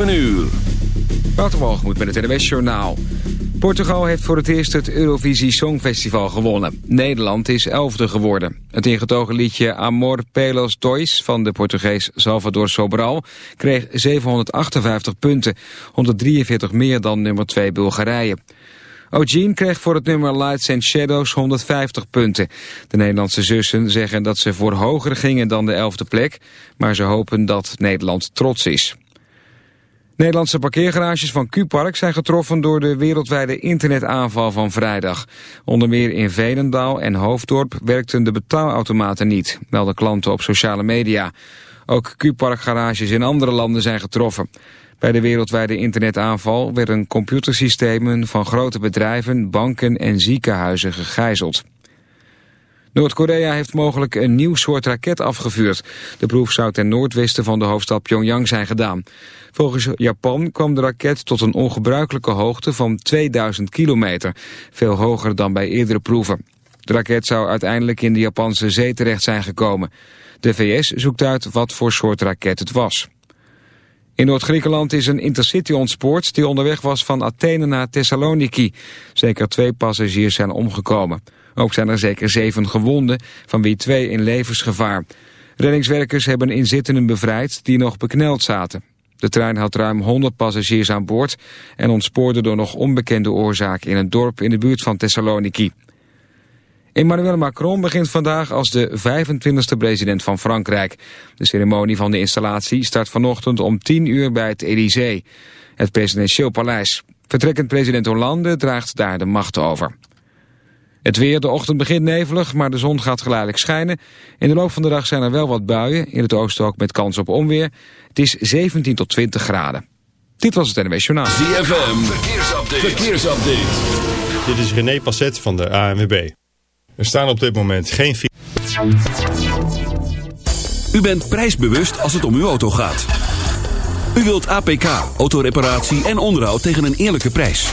7 uur. moet met het NWS Journaal. Portugal heeft voor het eerst het Eurovisie Songfestival gewonnen. Nederland is elfde geworden. Het ingetogen liedje Amor Pelos Dois van de Portugees Salvador Sobral kreeg 758 punten, 143 meer dan nummer 2 Bulgarije. O'Gene kreeg voor het nummer Lights and Shadows 150 punten. De Nederlandse zussen zeggen dat ze voor hoger gingen dan de elfde plek, maar ze hopen dat Nederland trots is. Nederlandse parkeergarages van Q-Park zijn getroffen door de wereldwijde internetaanval van vrijdag. Onder meer in Velendaal en Hoofddorp werkten de betaalautomaten niet, melden klanten op sociale media. Ook Q-Park garages in andere landen zijn getroffen. Bij de wereldwijde internetaanval werden computersystemen van grote bedrijven, banken en ziekenhuizen gegijzeld. Noord-Korea heeft mogelijk een nieuw soort raket afgevuurd. De proef zou ten noordwesten van de hoofdstad Pyongyang zijn gedaan. Volgens Japan kwam de raket tot een ongebruikelijke hoogte van 2000 kilometer. Veel hoger dan bij eerdere proeven. De raket zou uiteindelijk in de Japanse zee terecht zijn gekomen. De VS zoekt uit wat voor soort raket het was. In Noord-Griekenland is een intercity ontspoord die onderweg was van Athene naar Thessaloniki. Zeker twee passagiers zijn omgekomen. Ook zijn er zeker zeven gewonden, van wie twee in levensgevaar. Reddingswerkers hebben inzittenden bevrijd die nog bekneld zaten. De trein had ruim 100 passagiers aan boord en ontspoorde door nog onbekende oorzaak in een dorp in de buurt van Thessaloniki. Emmanuel Macron begint vandaag als de 25e president van Frankrijk. De ceremonie van de installatie start vanochtend om 10 uur bij het Élysée, het presidentieel paleis. Vertrekkend president Hollande draagt daar de macht over. Het weer, de ochtend begint nevelig, maar de zon gaat geleidelijk schijnen. In de loop van de dag zijn er wel wat buien, in het oosten ook met kans op onweer. Het is 17 tot 20 graden. Dit was het NWS Journaal. ZFM, verkeersupdate. verkeersupdate. Dit is René Passet van de ANWB. Er staan op dit moment geen... U bent prijsbewust als het om uw auto gaat. U wilt APK, autoreparatie en onderhoud tegen een eerlijke prijs.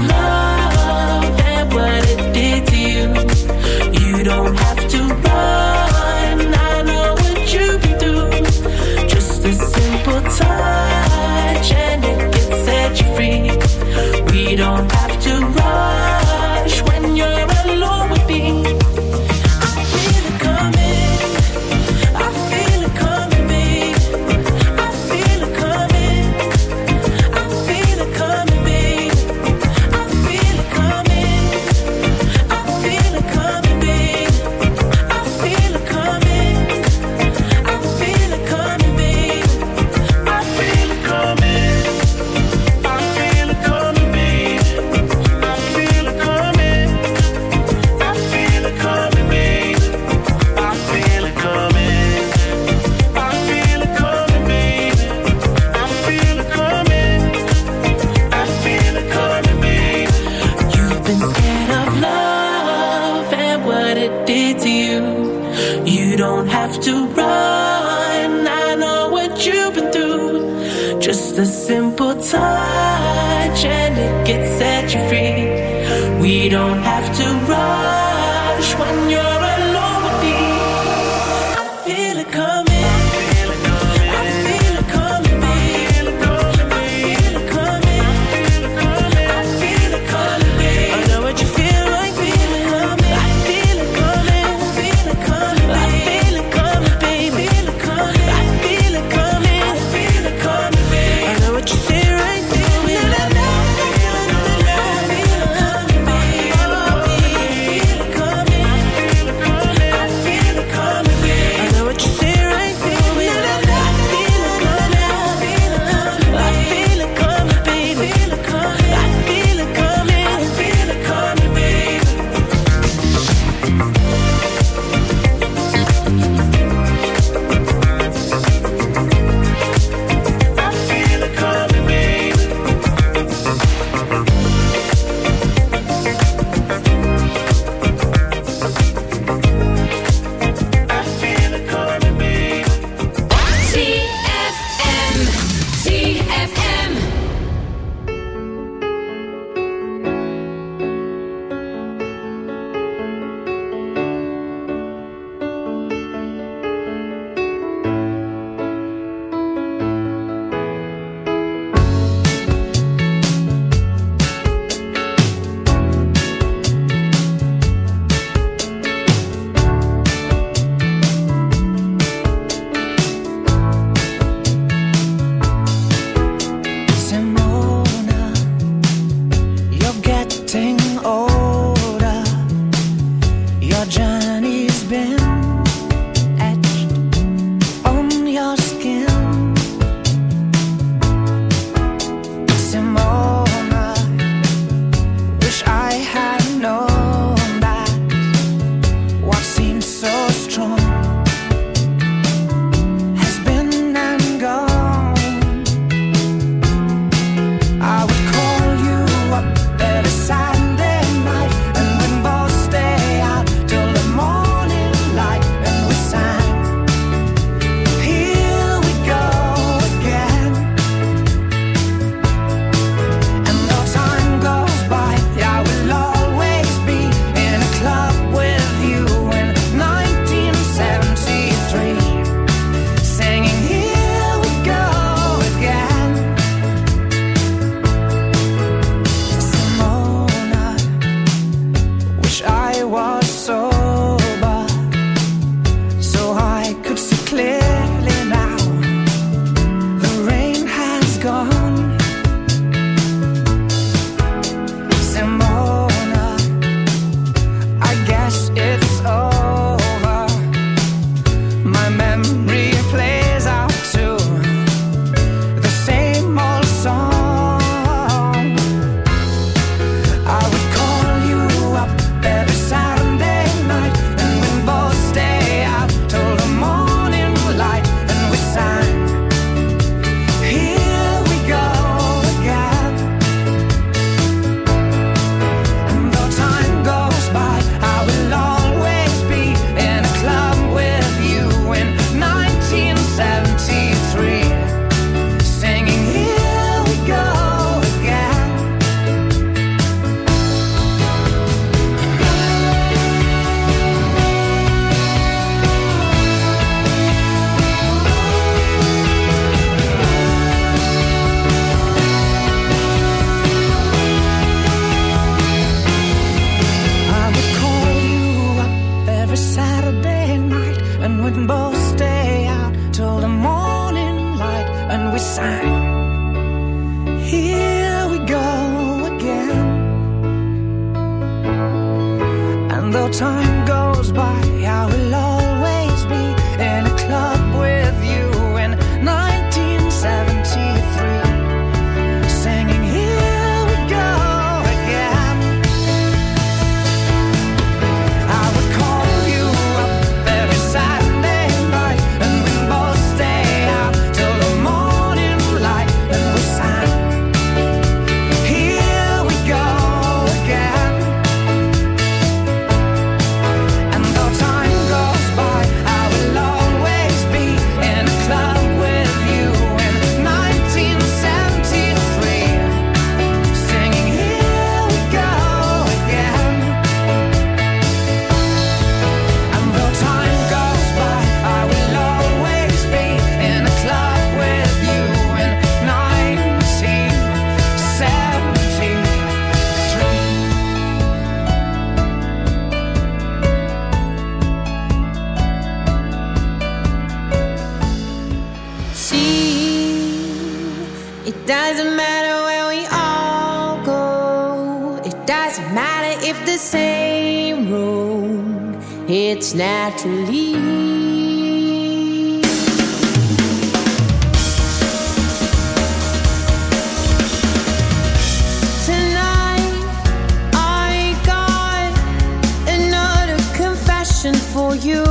you.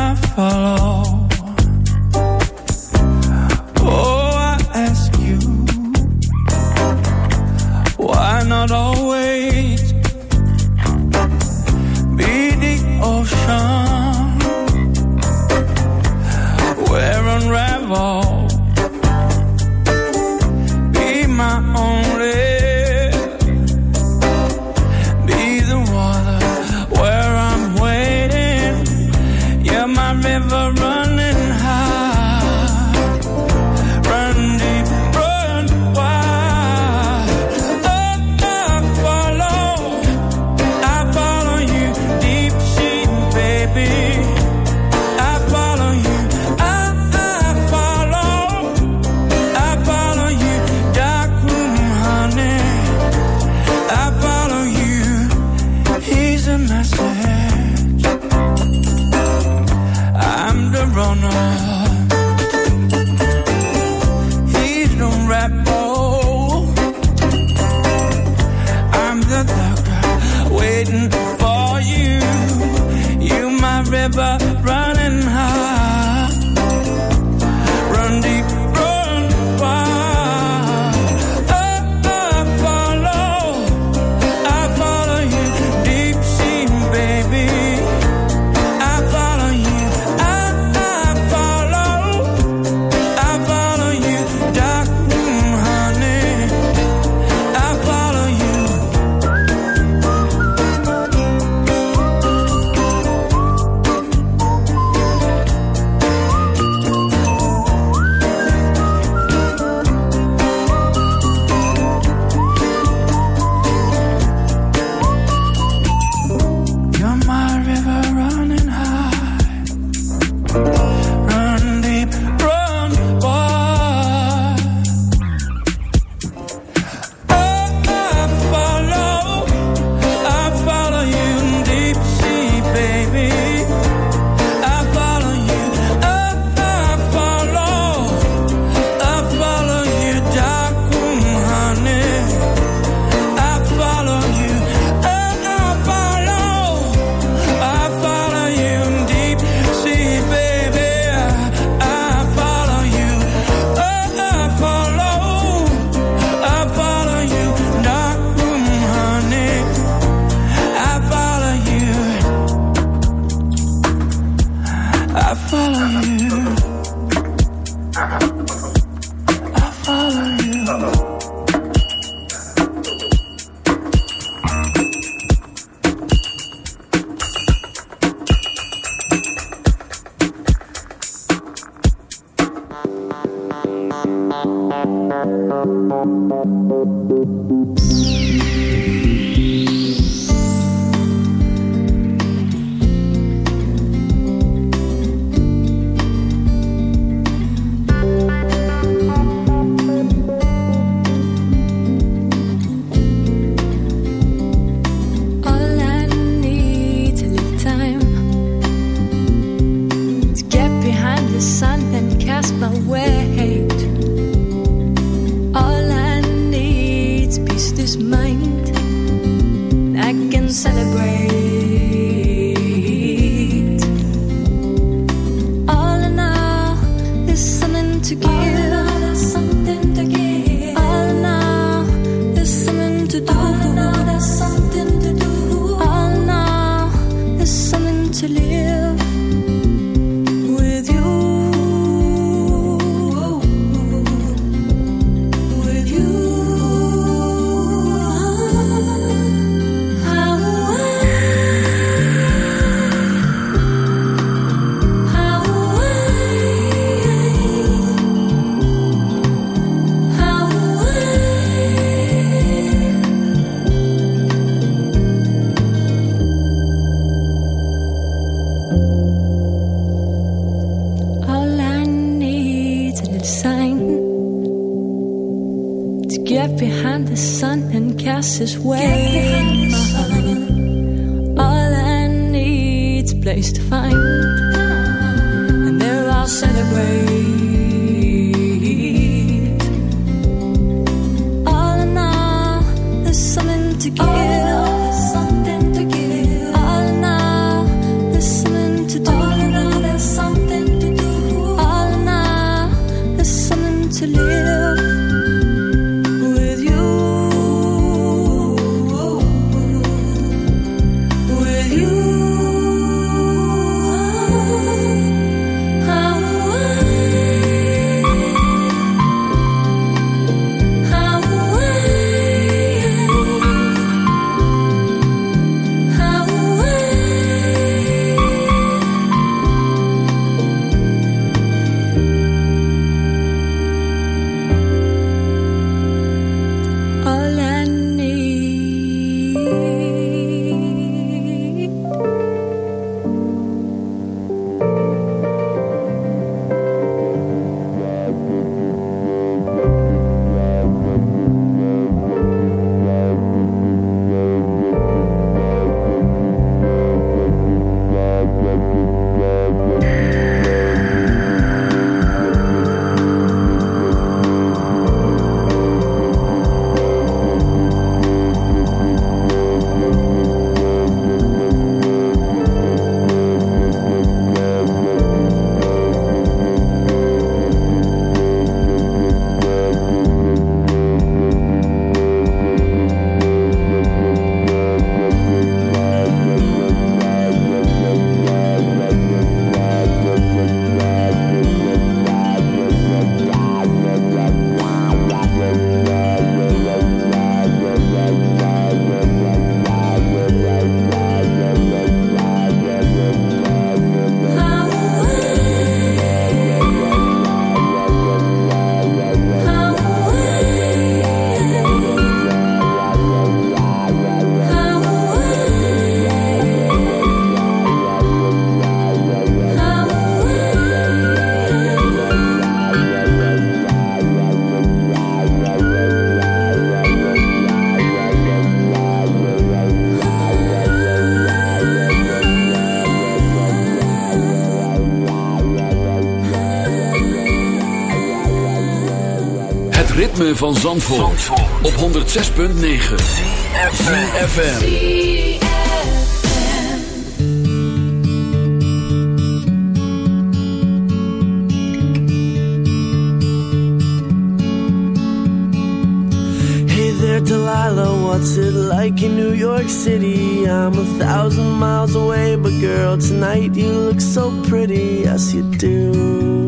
I follow. Van Zandvoort, op 106.9 FM. Hey there, Delilah, what's it like in New York City? I'm a thousand miles away, but girl, tonight you look so pretty, yes you do.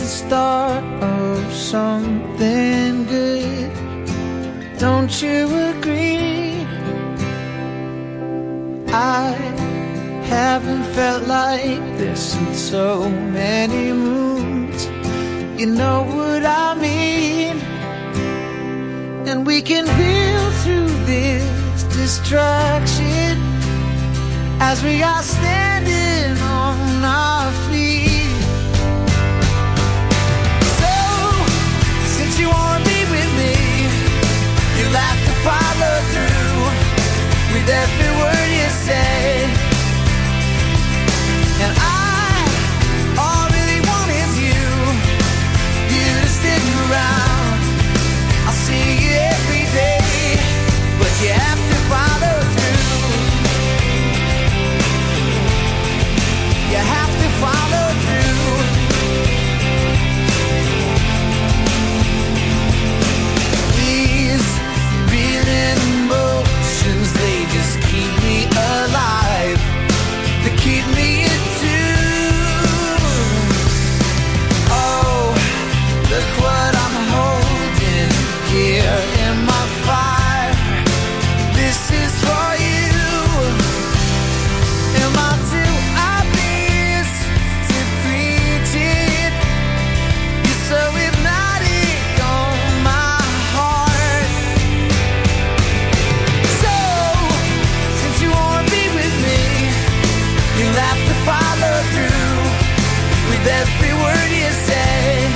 the start of something good. Don't you agree? I haven't felt like this in so many moons. You know what I mean? And we can build through this distraction as we are standing on our feet. with every word you say. And I to follow through with every word you say.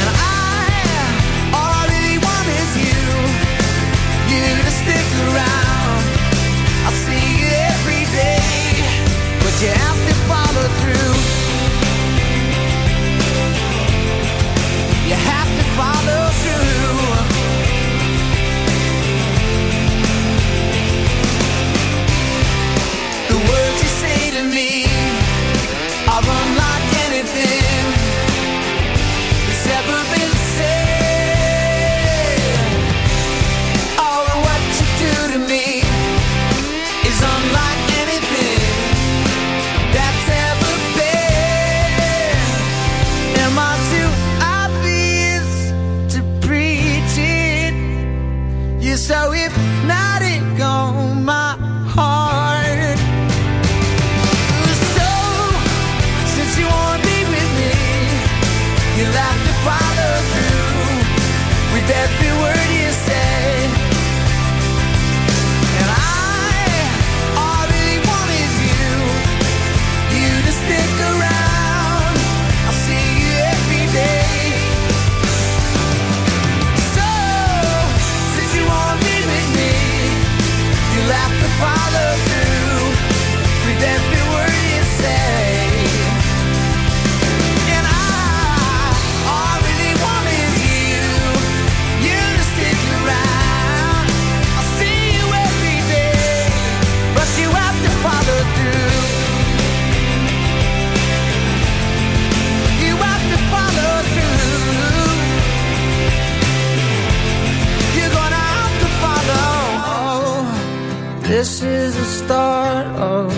And I, all I really want is you, you to stick around. I'll see you every day, but yeah. This is the start of